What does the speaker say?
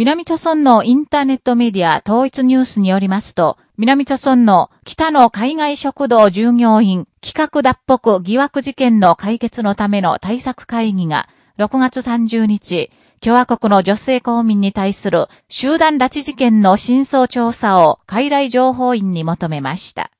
南朝村のインターネットメディア統一ニュースによりますと、南朝村の北の海外食堂従業員企画脱北疑惑事件の解決のための対策会議が6月30日、共和国の女性公民に対する集団拉致事件の真相調査を海外情報院に求めました。